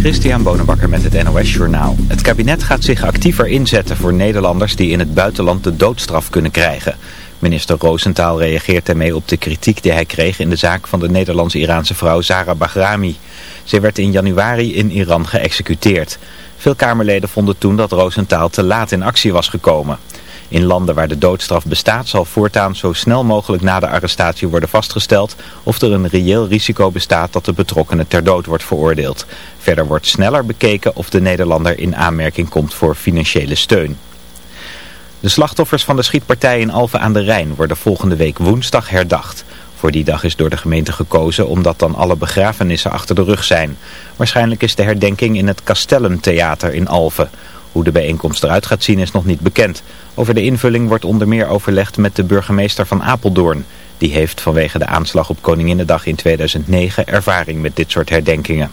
Christian Bonenbakker met het NOS Journaal. Het kabinet gaat zich actiever inzetten voor Nederlanders die in het buitenland de doodstraf kunnen krijgen. Minister Roosentaal reageert daarmee op de kritiek die hij kreeg in de zaak van de Nederlands-Iraanse vrouw Zara Bahrami. Zij werd in januari in Iran geëxecuteerd. Veel Kamerleden vonden toen dat Roosentaal te laat in actie was gekomen. In landen waar de doodstraf bestaat zal voortaan zo snel mogelijk na de arrestatie worden vastgesteld of er een reëel risico bestaat dat de betrokkenen ter dood wordt veroordeeld. Verder wordt sneller bekeken of de Nederlander in aanmerking komt voor financiële steun. De slachtoffers van de schietpartij in Alphen aan de Rijn worden volgende week woensdag herdacht. Voor die dag is door de gemeente gekozen omdat dan alle begrafenissen achter de rug zijn. Waarschijnlijk is de herdenking in het Castellentheater in Alphen. Hoe de bijeenkomst eruit gaat zien is nog niet bekend. Over de invulling wordt onder meer overlegd met de burgemeester van Apeldoorn. Die heeft vanwege de aanslag op Koninginnedag in 2009 ervaring met dit soort herdenkingen.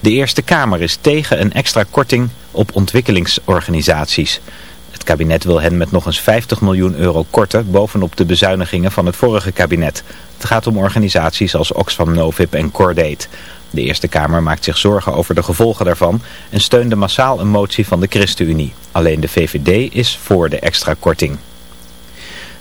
De Eerste Kamer is tegen een extra korting op ontwikkelingsorganisaties. Het kabinet wil hen met nog eens 50 miljoen euro korten bovenop de bezuinigingen van het vorige kabinet. Het gaat om organisaties als Oxfam Novib en Cordate. De Eerste Kamer maakt zich zorgen over de gevolgen daarvan en steunde massaal een motie van de ChristenUnie. Alleen de VVD is voor de extra korting.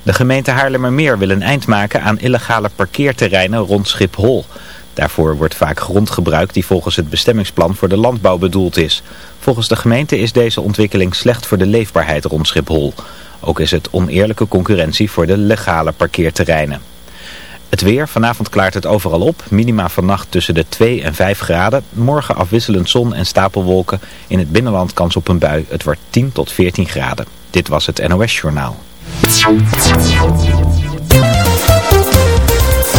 De gemeente Haarlemmermeer wil een eind maken aan illegale parkeerterreinen rond Schiphol. Daarvoor wordt vaak grond gebruikt die volgens het bestemmingsplan voor de landbouw bedoeld is. Volgens de gemeente is deze ontwikkeling slecht voor de leefbaarheid rond Schiphol. Ook is het oneerlijke concurrentie voor de legale parkeerterreinen. Het weer, vanavond klaart het overal op. Minima vannacht tussen de 2 en 5 graden. Morgen afwisselend zon en stapelwolken. In het binnenland kans op een bui. Het wordt 10 tot 14 graden. Dit was het NOS Journaal.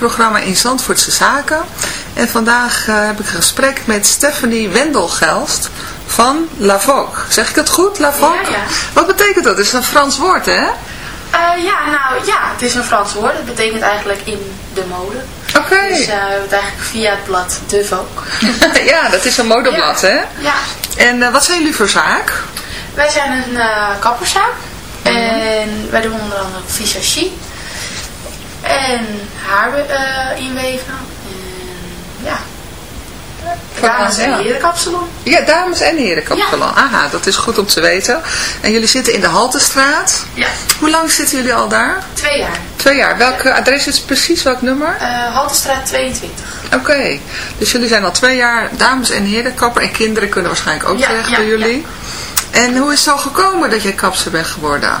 Programma In Zandvoortse Zaken. En vandaag eh, heb ik een gesprek met Stephanie Wendelgelst van La Vogue. Zeg ik het goed, La Vogue? Ja, ja. Wat betekent dat? Het is een Frans woord, hè? Eh, ja, nou ja, het is een Frans woord. Het betekent eigenlijk in de mode. Oké. Dus hebben het eigenlijk via het blad De Vogue. ja, dat is een modeblad, Ja. hè? Ja, En wat zijn jullie voor zaak? wij zijn een kapperszaak. En wij doen onder andere visagie. En haar eh, inweven. En ja. Dames en ja. heren kapsalon. Ja, dames en heren kapsalon. Aha, dat is goed om te weten. En jullie zitten in de Haltestraat. Ja, Hoe lang zitten jullie al daar? twee jaar. Twee jaar. Welk adres is precies? Welk nummer? Eh Haltestraat 22. Oké, dus jullie zijn al twee jaar dames en heren kapper en kinderen kunnen waarschijnlijk ook Ja, terecht ja, bij jullie. En hoe is het zo gekomen dat je kapster bent geworden?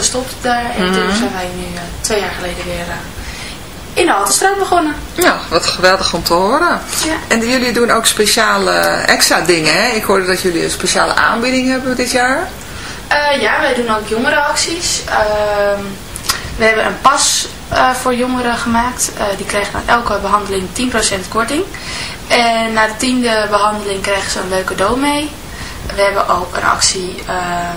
gestopt daar. En Mhm. toen zijn wij nu eh, twee jaar geleden weer eh, in de Haltestraat begonnen. Nou, wat geweldig om te horen. Ja. En jullie doen ook speciale extra dingen, hè? Ik hoorde dat jullie een speciale aanbieding hebben dit jaar. Eh, ja, wij doen ook jongerenacties. Ehm, we hebben een pas voor jongeren gemaakt. Die krijgen aan elke behandeling 10% korting. En na de tiende behandeling krijgen ze een leuke cadeau mee. We hebben ook een actie, ehm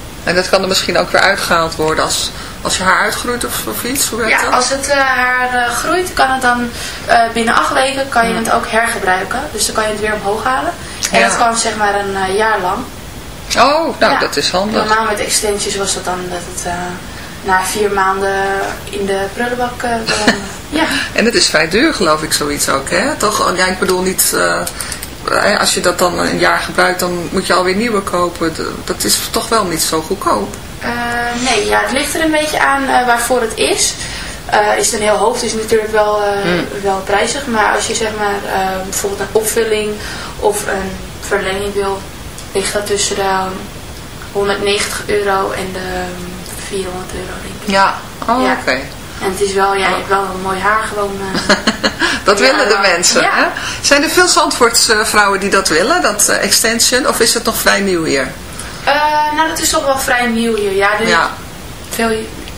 En dat kan er misschien ook weer uitgehaald worden als, als je haar uitgroeit of, of iets. Hoe Ja, dat? als het eh, haar eh, groeit, kan het dan eh, binnen acht weken kan je het ook hergebruiken. Dus dan kan je het weer omhoog halen. En Ja. dat kan zeg maar een jaar lang. Oh, nou Ja. dat is handig. Normaal met extensions was dat dan dat het na vier maanden in de prullenbak ja. En het is vrij duur geloof ik zoiets ook, hè? Toch, ja, ik bedoel niet... eh, als je dat dan een jaar gebruikt, dan moet je alweer nieuwe kopen. Dat is toch wel niet zo goedkoop. Eh, nee, ja, het ligt er een beetje aan eh, waarvoor het is. Eh, is het een heel hoofd, is het natuurlijk wel, eh, wel prijzig. Maar als je zeg maar bijvoorbeeld een opvulling of een verlenging wil, ligt dat tussen de 190 euro en de 400 euro denk ik. Ja. Oh, Ja. oké. En het is wel, ja, hebt wel een mooi haar gewoon. eh. Dat Ja, willen de wel. mensen, Ja. hè? Zijn er veel Zandvoortse vrouwen die dat willen, dat eh, extension? Of is het nog vrij nieuw hier? Eh, nou, dat is toch wel vrij nieuw hier. Ja, Ja. veel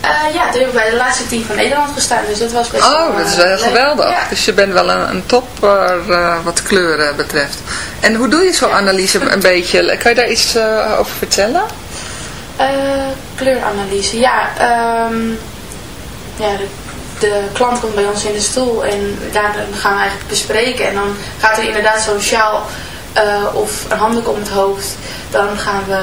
Eh, ja, toen heb ik bij de laatste team van Nederland gestaan. Dus dat was best wel, Oh, dat is eh, wel leuk. geweldig. Ja. Dus je bent wel een, een topper eh, wat kleuren betreft. En hoe doe je zo'n analyse een beetje? Kan je daar iets eh, over vertellen? Eh, kleuranalyse, ja. ehm, ja de, de klant komt bij ons in de stoel en daar gaan we eigenlijk bespreken. En dan gaat er inderdaad zo'n sjaal eh, of een handdoek om het hoofd. Dan gaan we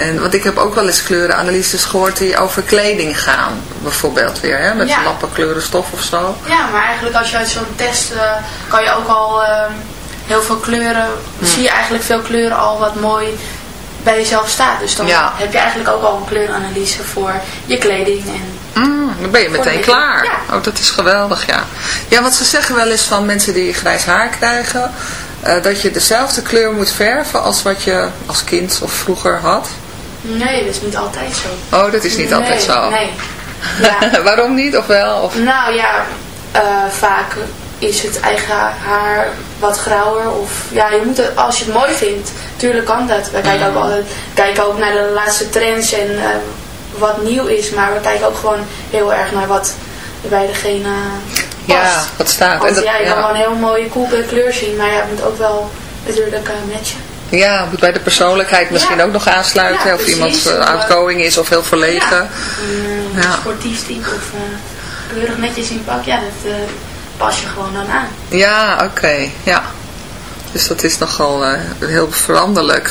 En, want ik heb ook wel eens kleurenanalyses gehoord die over kleding gaan. Bijvoorbeeld weer, hè? met Ja. lappen kleurenstof of zo. ja, maar eigenlijk als je uit zo'n test eh, kan je ook al ehm, heel veel kleuren, Hm. zie je eigenlijk veel kleuren al wat mooi bij jezelf staat. Dus dan Ja. heb je eigenlijk ook al een kleuranalyse voor je kleding. En, Mm, dan ben je meteen klaar. Ja. Oh, dat is geweldig, ja. Ja, want ze zeggen wel eens van mensen die grijs haar krijgen... eh, dat je dezelfde kleur moet verven als wat je als kind of vroeger had. Nee, dat is niet altijd zo. Oh, dat is niet altijd zo. Nee. Ja. Waarom niet? Of wel? Of... Nou ja, eh, vaak is het eigen haar wat grauwer. Of ja, je moet het, als je het mooi vindt, tuurlijk kan dat. We kijken ook altijd kijken ook naar de laatste trends en eh, wat nieuw is. Maar we kijken ook gewoon heel erg naar wat bij degene past. Ja, wat staat. Want En dat- ja, je ja. kan wel een heel mooie coole kleur zien, maar ja, het moet ook wel natuurlijk uh, matchen. Ja, moet bij de persoonlijkheid misschien Ja. ook nog aansluiten. Ja, of iemand uh, uh, outgoing is of heel verlegen. Een Ja. sportief type of uh, keurig netjes in pak, ja, dat uh, pas je gewoon dan aan. Ja, oké. Ja. Dus dat is nogal heel veranderlijk.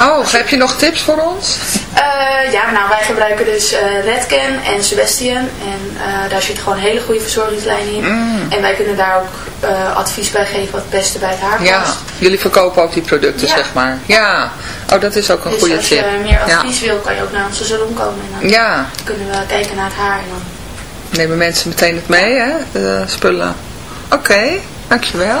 Oh, heb je nog tips voor ons? Uh, ja, nou wij gebruiken dus uh, Redken en Sebastian. En uh, daar zit gewoon een hele goede verzorgingslijn in. Mm. En wij kunnen daar ook eh, advies bij geven wat het beste bij het haar past. Ja, jullie verkopen ook die producten, Ja. zeg maar. Ja, oh, dat is ook een Dus goede als tip. je meer ja. advies wil, kan je ook naar onze salon komen. En dan ja, kunnen we kijken naar het haar. En dan nemen mensen meteen het mee, hè, de spullen. Oké, dankjewel.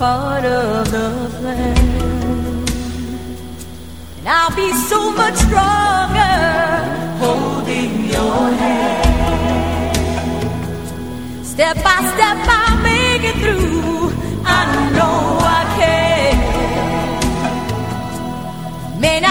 Part of the plan. And I'll be so much stronger holding your hand. Step by step, I'll make it through. I know I can. May not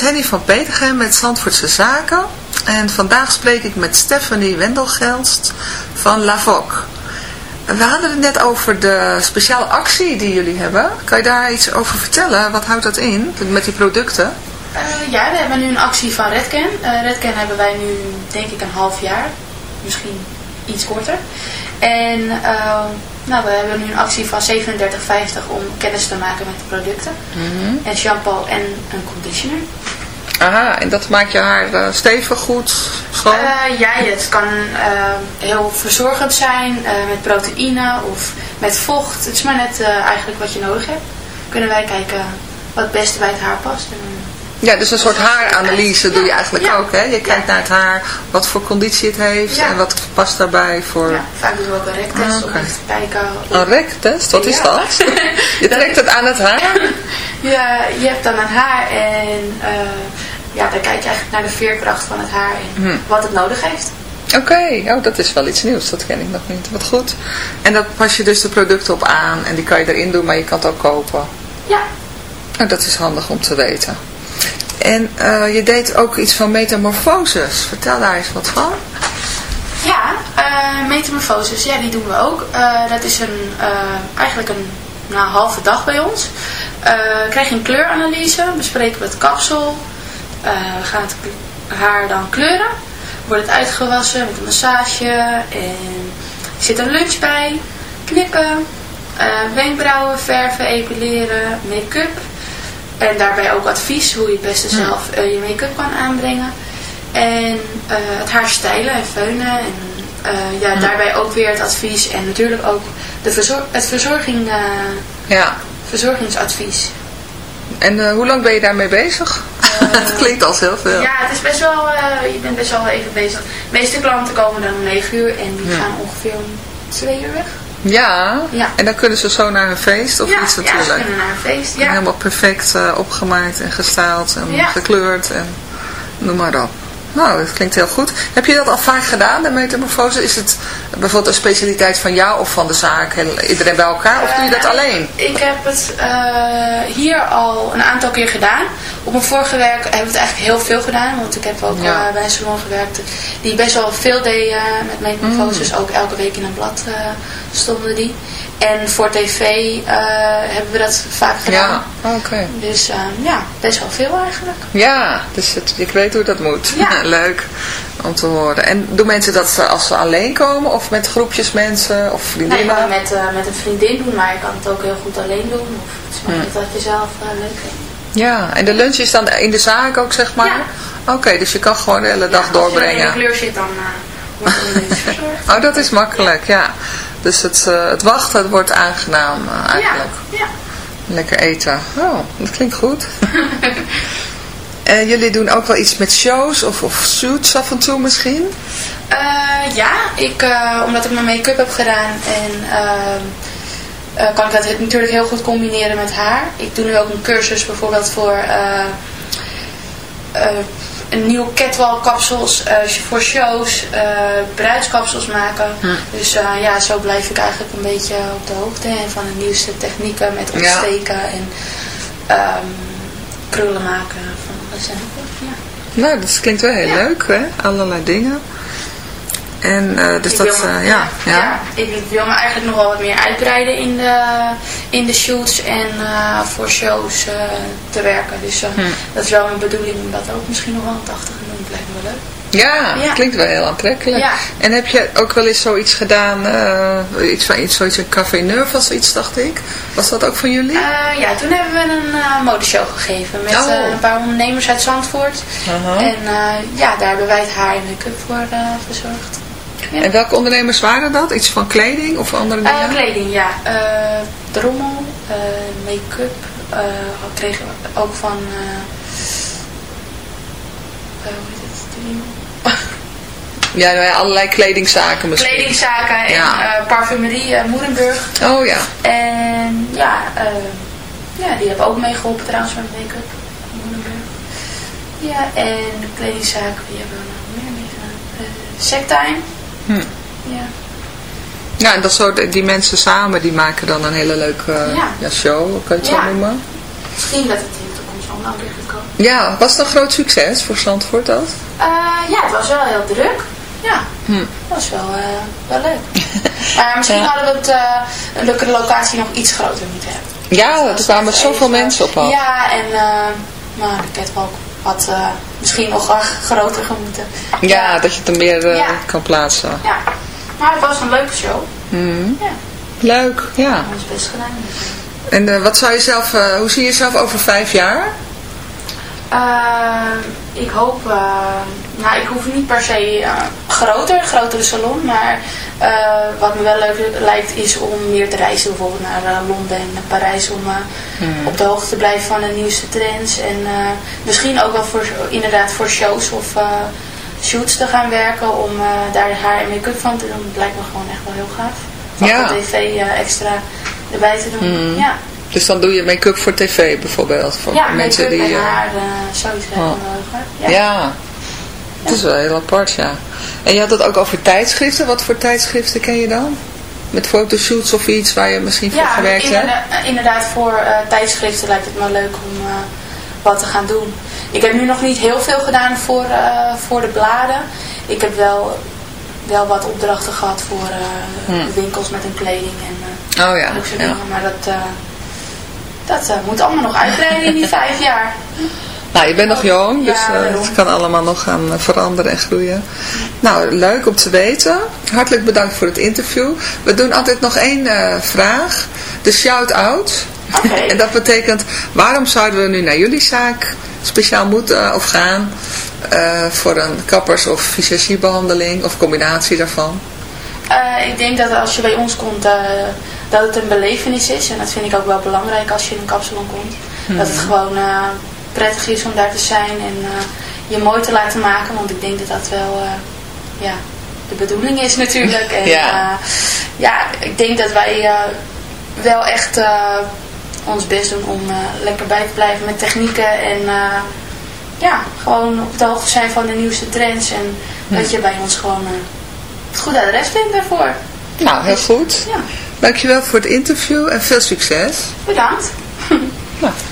is Henny van Petergem met Zandvoortse Zaken. En vandaag spreek ik met Stephanie Wendelgelst van Lavok. We hadden het net over de speciale actie die jullie hebben. Kan je daar iets over vertellen? Wat houdt dat in met die producten? Eh, ja, we hebben nu een actie van Redken. Uh, Redken hebben wij nu denk ik een half jaar. Misschien iets korter. En eh, nou, we hebben nu een actie van 37,50 om kennis te maken met de producten. Mhm. En shampoo en een conditioner. Aha, en dat maakt je haar eh, stevig, goed, schoon? Eh, ja, het kan eh, heel verzorgend zijn met proteïne of met vocht. Het is maar net eigenlijk wat je nodig hebt. Kunnen wij kijken wat het beste bij het haar past. En, Ja, dus een soort haaranalyse doe je eigenlijk Ja. ook, hè? Je kijkt Ja. naar het haar, wat voor conditie het heeft Ja. en wat past daarbij voor... ja, vaak doen we ook een rektest Ah, om te kijken. of- Een rektest, wat is dat? Je trekt het aan het haar? Ja, je hebt dan een haar en eh, ja, dan kijk je eigenlijk naar de veerkracht van het haar en Hm. wat het nodig heeft. Oké, oh, dat is wel iets nieuws, dat ken ik nog niet. Wat goed. En daar pas je dus de producten op aan en die kan je erin doen, maar je kan het ook kopen. Ja, Nou, dat is handig om te weten. En eh, je deed ook iets van metamorfoses. Vertel daar eens wat van. Ja, eh metamorfoses, ja, die doen we ook. Eh, dat is een, eigenlijk een nou, halve dag bij ons. Krijg je een kleuranalyse, bespreken we het kapsel. We gaan het haar dan kleuren. Wordt het uitgewassen met een massage. En er zit een lunch bij. Knippen. wenkbrauwen verven, epileren, make-up. En daarbij ook advies hoe je het beste zelf eh, je make-up kan aanbrengen. En eh, het haar stijlen en feunen. En eh, ja, daarbij ook weer het advies. En natuurlijk ook de verzor het verzorging, Ja. verzorgingsadvies. En hoe lang ben je daarmee bezig? dat klinkt als heel veel. Ja, het is best wel, je bent best wel even bezig. De meeste klanten komen dan om 9 uur en die gaan ongeveer om 2 uur weg. Ja. Ja. En dan kunnen ze zo naar een feest of ja, iets ja, natuurlijk. ze kunnen naar een feest. Ja. Helemaal perfect eh, opgemaakt en gestyled en Ja. gekleurd en noem maar op. Nou, dat klinkt heel goed. Heb je dat al vaak gedaan, de metamorfose? Is het bijvoorbeeld een specialiteit van jou of van de zaak? Iedereen bij elkaar? Of doe je dat Eh, alleen? Ik heb het eh, hier al een aantal keer gedaan. Op mijn vorige werk hebben we het eigenlijk heel veel gedaan. Want ik heb ook Ja. eh, bij een salon gewerkt die best wel veel deed met. Mm. Ook elke week in een blad stonden die. En voor tv eh, hebben we dat vaak gedaan. Ja, oké. Dus eh, ja, best wel veel eigenlijk. Ja, dus het, ik weet hoe dat moet. Ja. Leuk om te horen. En doen mensen dat ze- als ze alleen komen of met groepjes mensen of Nou, je vriendinnen? kan het met, eh, met een vriendin doen, maar je kan het ook heel goed alleen doen. Of het is maar wat je zelf leuk vindt. Ja, en de lunch is dan in de zaak ook, zeg maar? Oké, dus je kan gewoon de hele dag Als je in doorbrengen. de kleur zit, dan wordt er een verzorgd. Oh, dat is makkelijk, ja. Dus het, eh, het wachten, het wordt aangenaam eh, eigenlijk. Ja, ja. Lekker eten. Oh, dat klinkt goed. en jullie doen ook wel iets met shows of, of shoots af en toe misschien? Eh, ja, ik, eh, omdat ik mijn make-up heb gedaan en ehm, eh, kan ik dat natuurlijk heel goed combineren met haar. Ik doe nu ook een cursus bijvoorbeeld voor eh, eh, een nieuwe catwalk kapsels eh, voor shows, eh bruidskapsels maken. Dus eh, ja, zo blijf ik eigenlijk een beetje op de hoogte en van de nieuwste technieken met Ja. ontsteken en ehm, krullen maken van alles en ja. Nou, dat klinkt wel heel leuk, hè? Allerlei dingen. En eh, dus Ik dat, me- eh, ja, ja. ik wil me eigenlijk nog wel wat meer uitbreiden in de, in de shoots en eh, voor shows te werken. Dus eh, Hm. dat is wel mijn bedoeling om dat ook misschien nog wel een 80 te doen. Het lijkt me wel leuk. Ja, Ja. klinkt wel heel aantrekkelijk. Ja. En heb je ook wel eens zoiets gedaan, eh, iets van iets, zoiets in Café Neuf of zoiets, dacht ik? Was dat ook van jullie? Ja, toen hebben we een eh, modeshow gegeven met Oh. een paar ondernemers uit Zandvoort. Aha. En ja, daar hebben wij het haar en make-up voor verzorgd. Ja. En welke ondernemers waren dat? Iets van kleding of andere Eh, dingen? kleding, ja. Eh, drommel, eh, make-up. kregen we ook van... hoe heet het? Ja, nou ja, allerlei kledingzaken misschien. Kledingzaken en Ja. parfumerie Moerenburg. Oh ja. En ja, ja, die hebben ook meegeholpen trouwens met make-up. Moerenburg. Ja, en de kledingzaken, die hebben we nog meer meegedaan. Uh, Sectime. Hm. Ja. Ja, en dat soort, die mensen samen, die maken dan een hele leuke eh, Ja. ja, show, kan je het Ja. zo noemen? Misschien dat het in de toekomst een keer gaat komen. Ja, was het een groot succes voor Zandvoort dat? Eh, ja, het was wel heel druk. Ja, Hm. dat was wel, eh, wel leuk. maar misschien Ja. hadden we het, eh, een leuke locatie nog iets groter moeten hebben. Ja, er kwamen zoveel even- mensen op af. Ja, en eh maar ik had ook wat eh, misschien nog wel groter moeten. Ja, dat je het er meer eh, Ja. kan plaatsen. Ja, maar het was een leuke show. Mhm. Ja, Leuk, ja. ons best gedaan. En eh, wat zou je zelf, hoe zie je jezelf over vijf jaar? Eh, ik hoop, nou ik hoef niet per se eh, groter, grotere salon, maar eh, wat me wel leuk lijkt is om meer te reizen bijvoorbeeld naar eh, Londen en naar Parijs om eh, op de hoogte te blijven van de nieuwste trends en misschien ook wel voor, inderdaad voor shows of shoots te gaan werken om daar haar en make-up van te doen. Dat lijkt me gewoon echt wel heel gaaf. Van Ja. tv extra erbij te doen. Ja, Dus dan doe je make-up voor tv bijvoorbeeld. Voor ja mensen die. en haar, me Oh. gaaf. ja. Het is wel heel apart, ja. En je had het ook over tijdschriften. Wat voor tijdschriften ken je dan? Met fotoshoots of iets waar je misschien voor Ja, gewerkt hebt? inderdaad, inderdaad voor eh, tijdschriften lijkt het me leuk om eh, wat te gaan doen. Ik heb nu nog niet heel veel gedaan voor, eh, voor de bladen. Ik heb wel, wel wat opdrachten gehad voor eh, winkels met hun kleding en eh Oh Hmm. ja, ja. Maar dat, eh, dat eh, moet allemaal nog uitbreiden in die vijf jaar. Nou, je bent nog jong, dus eh, het kan allemaal nog gaan eh, veranderen en groeien. Nou, leuk om te weten. Hartelijk bedankt voor het interview. We doen altijd nog één eh, vraag. De shout-out. Oké. en dat betekent, waarom zouden we nu naar jullie zaak speciaal moeten of gaan voor een kappers- of visagiebehandeling of combinatie daarvan? Ik denk dat als je bij ons komt, dat het een belevenis is. En dat vind ik ook wel belangrijk als je in een kapsalon komt. Dat het gewoon prettig is om daar te zijn en eh, je mooi te laten maken. Want ik denk dat dat wel eh, ja, de bedoeling is natuurlijk. En, Ja. ja. ja, ik denk dat wij eh, wel echt eh, ons best doen om eh, lekker bij te blijven met technieken. En eh, ja, gewoon op de hoogte zijn van de nieuwste trends. En dat je bij ons gewoon... eh, het goede adres vindt daarvoor. Nou, heel goed. Ja, Dankjewel voor het interview en veel succes. bedankt. Nou.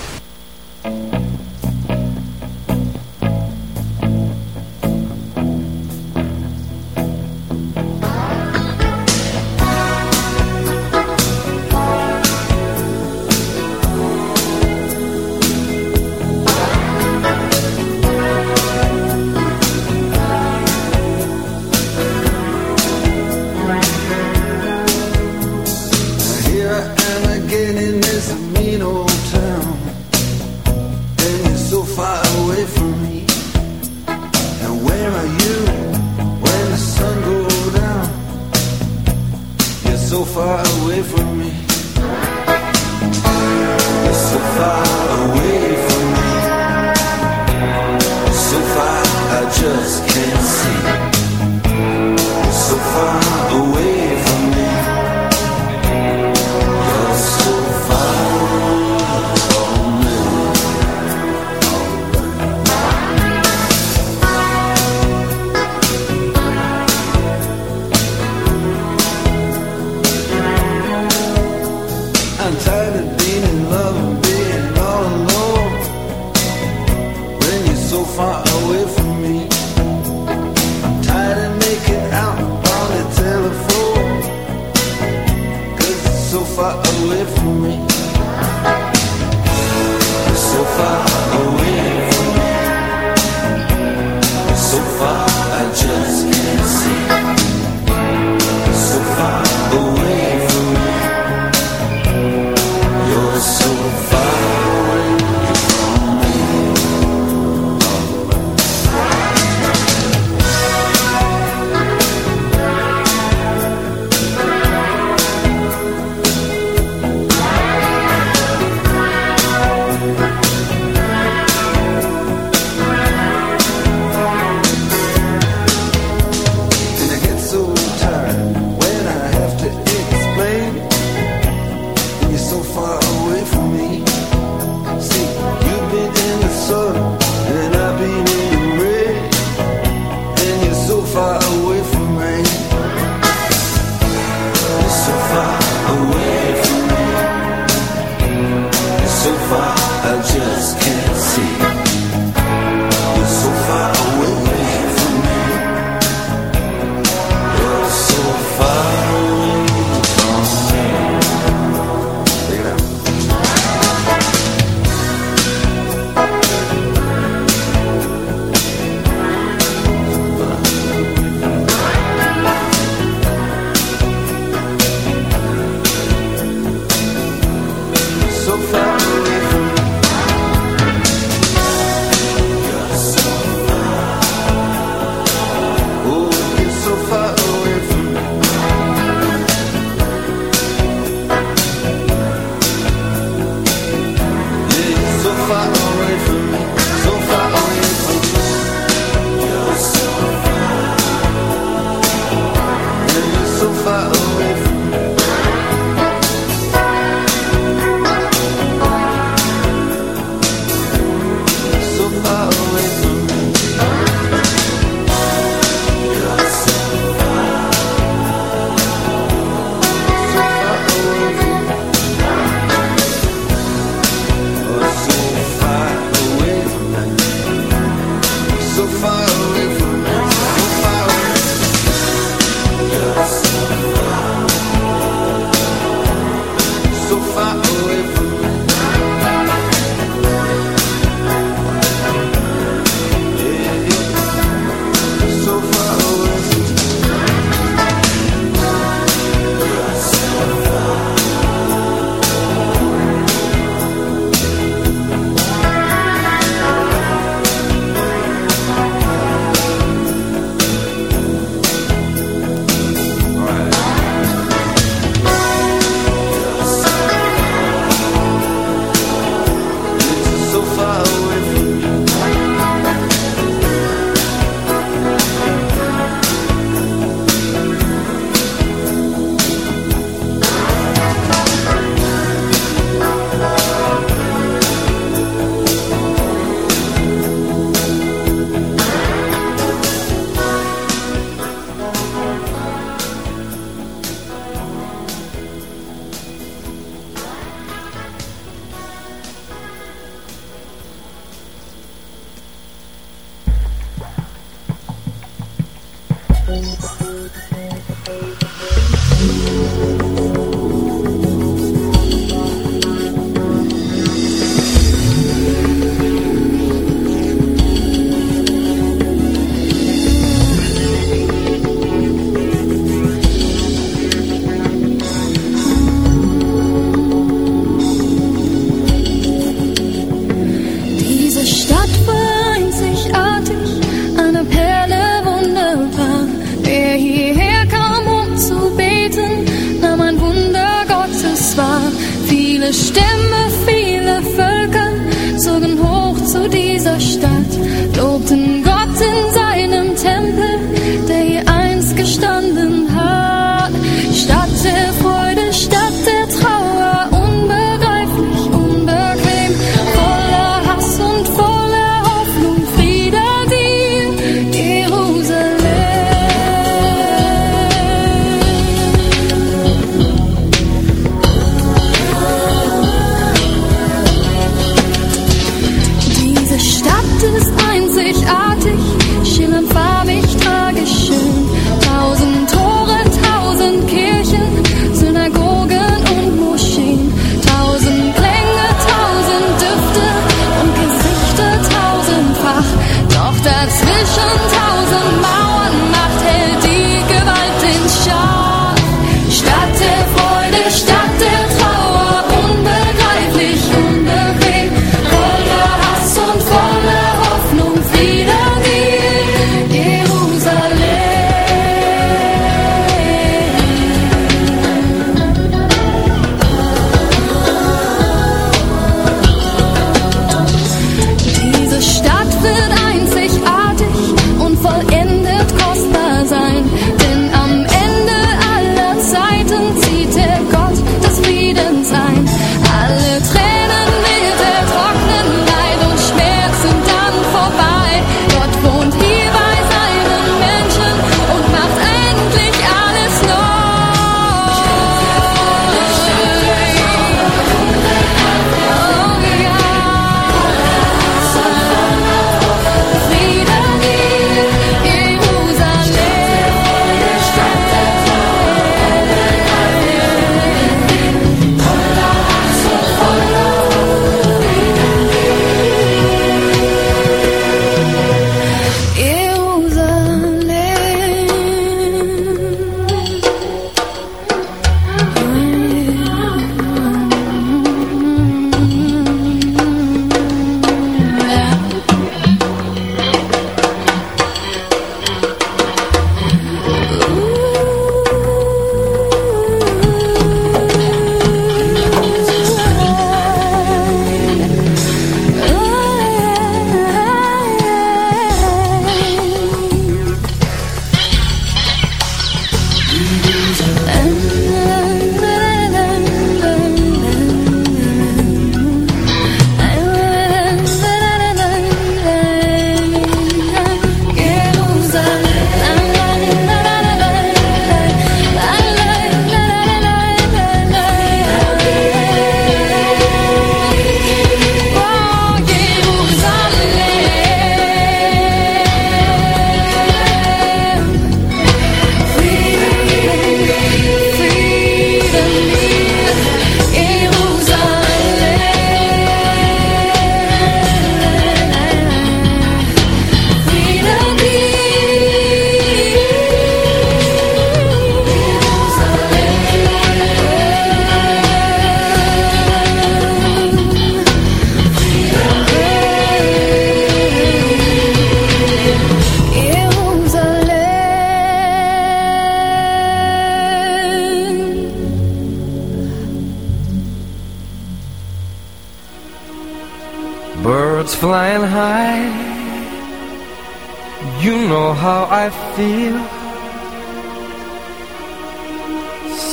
feel.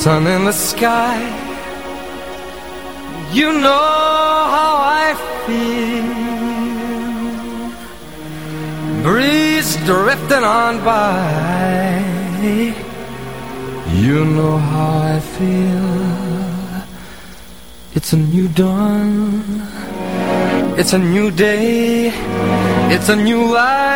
Sun in the sky. You know how i feel. Breeze drifting on by. You know how i feel. It's a new dawn. It's a new day. It's a new life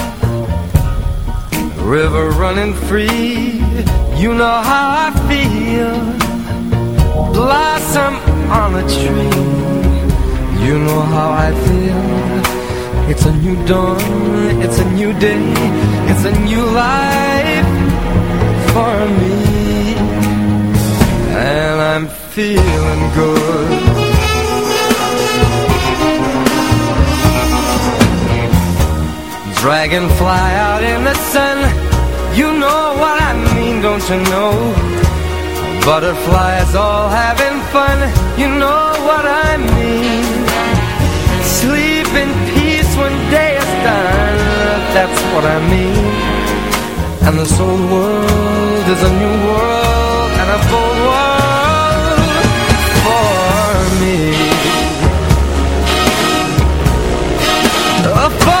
River running free, you know how I feel. Blossom on a tree, you know how I feel. It's a new dawn, it's a new day, it's a new life for me. And I'm feeling good. Dragonfly out in the sun, you know what I mean, don't you know? Butterflies all having fun, you know what I mean. Sleep in peace when day is done, that's what I mean. And this old world is a new world and a bold world for me. Uh,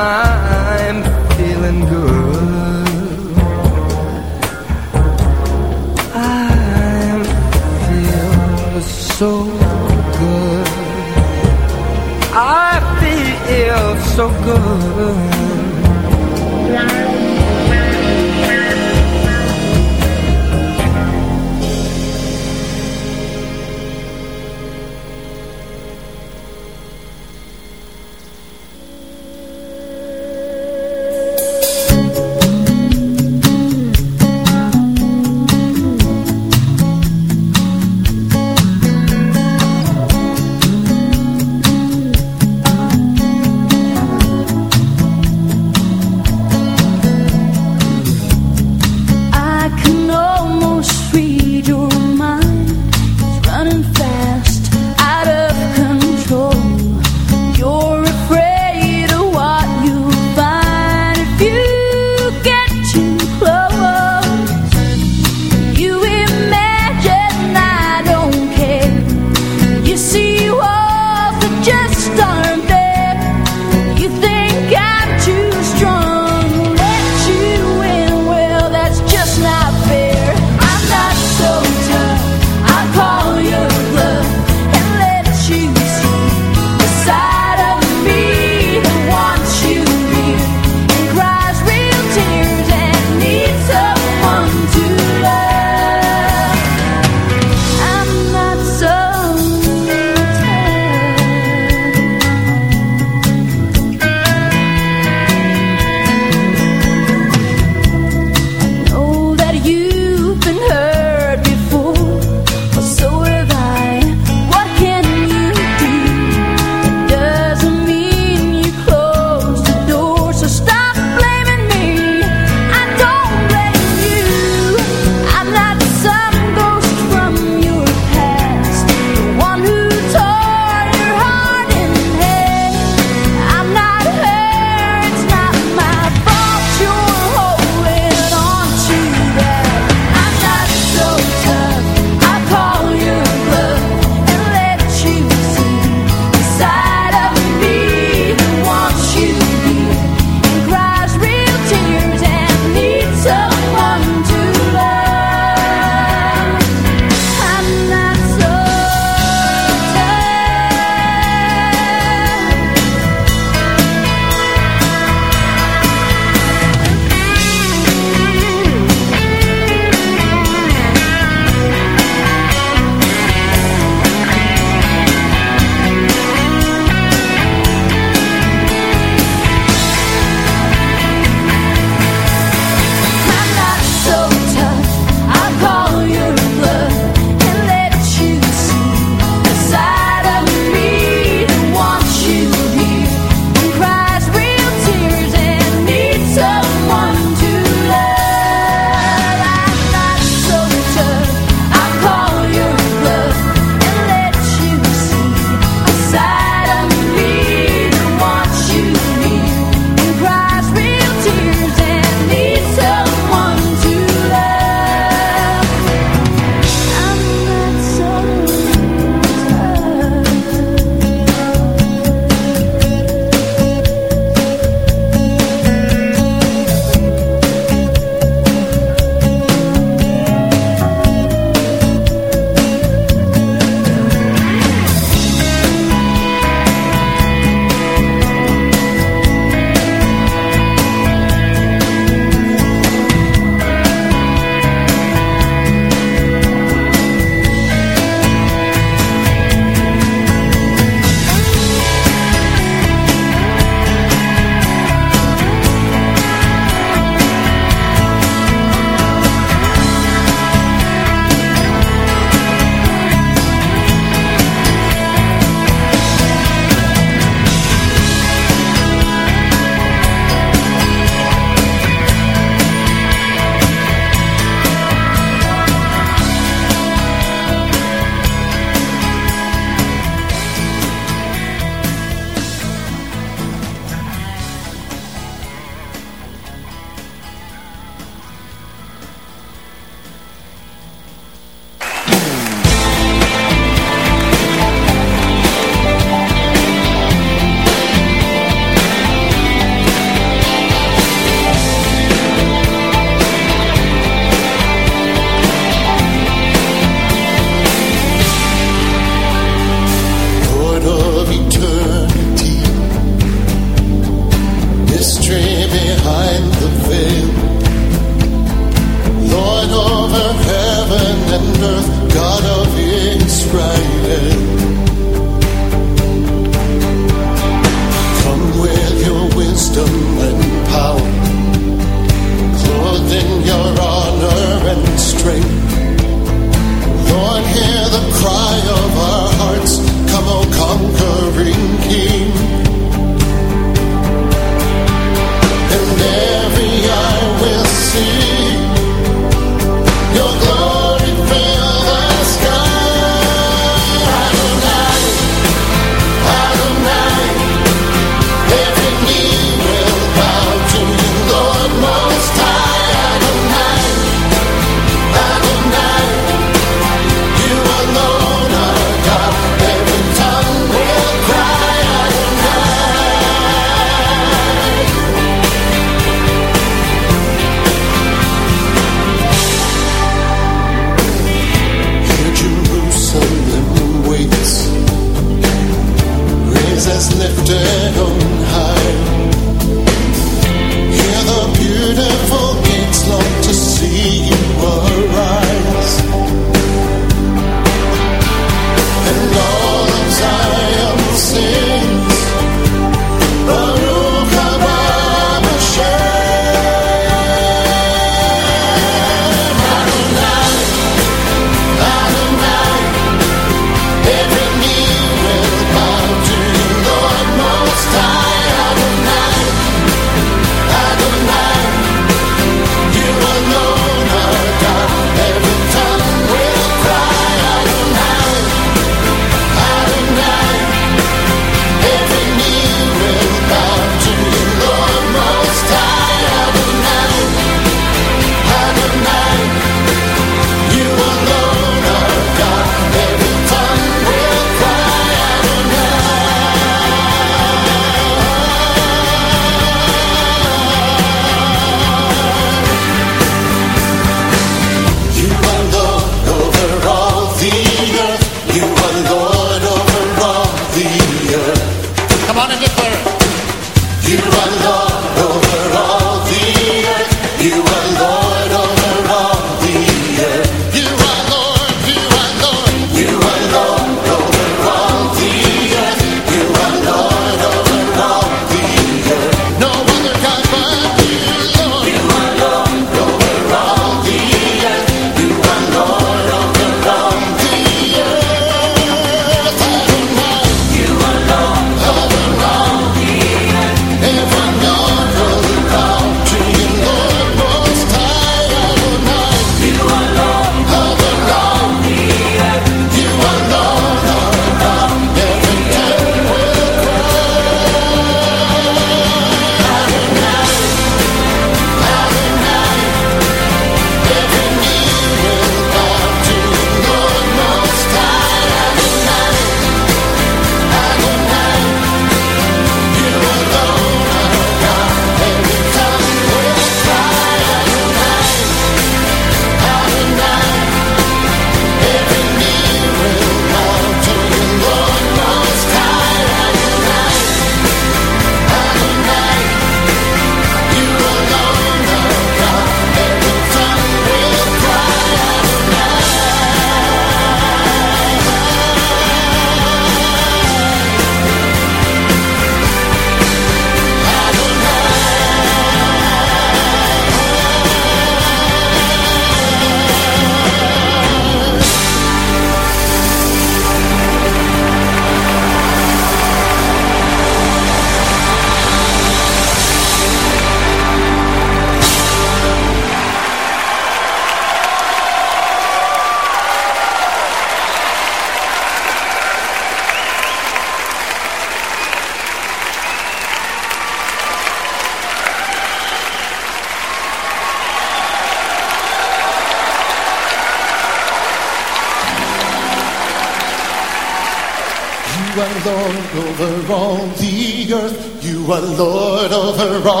over all the earth. You are Lord over all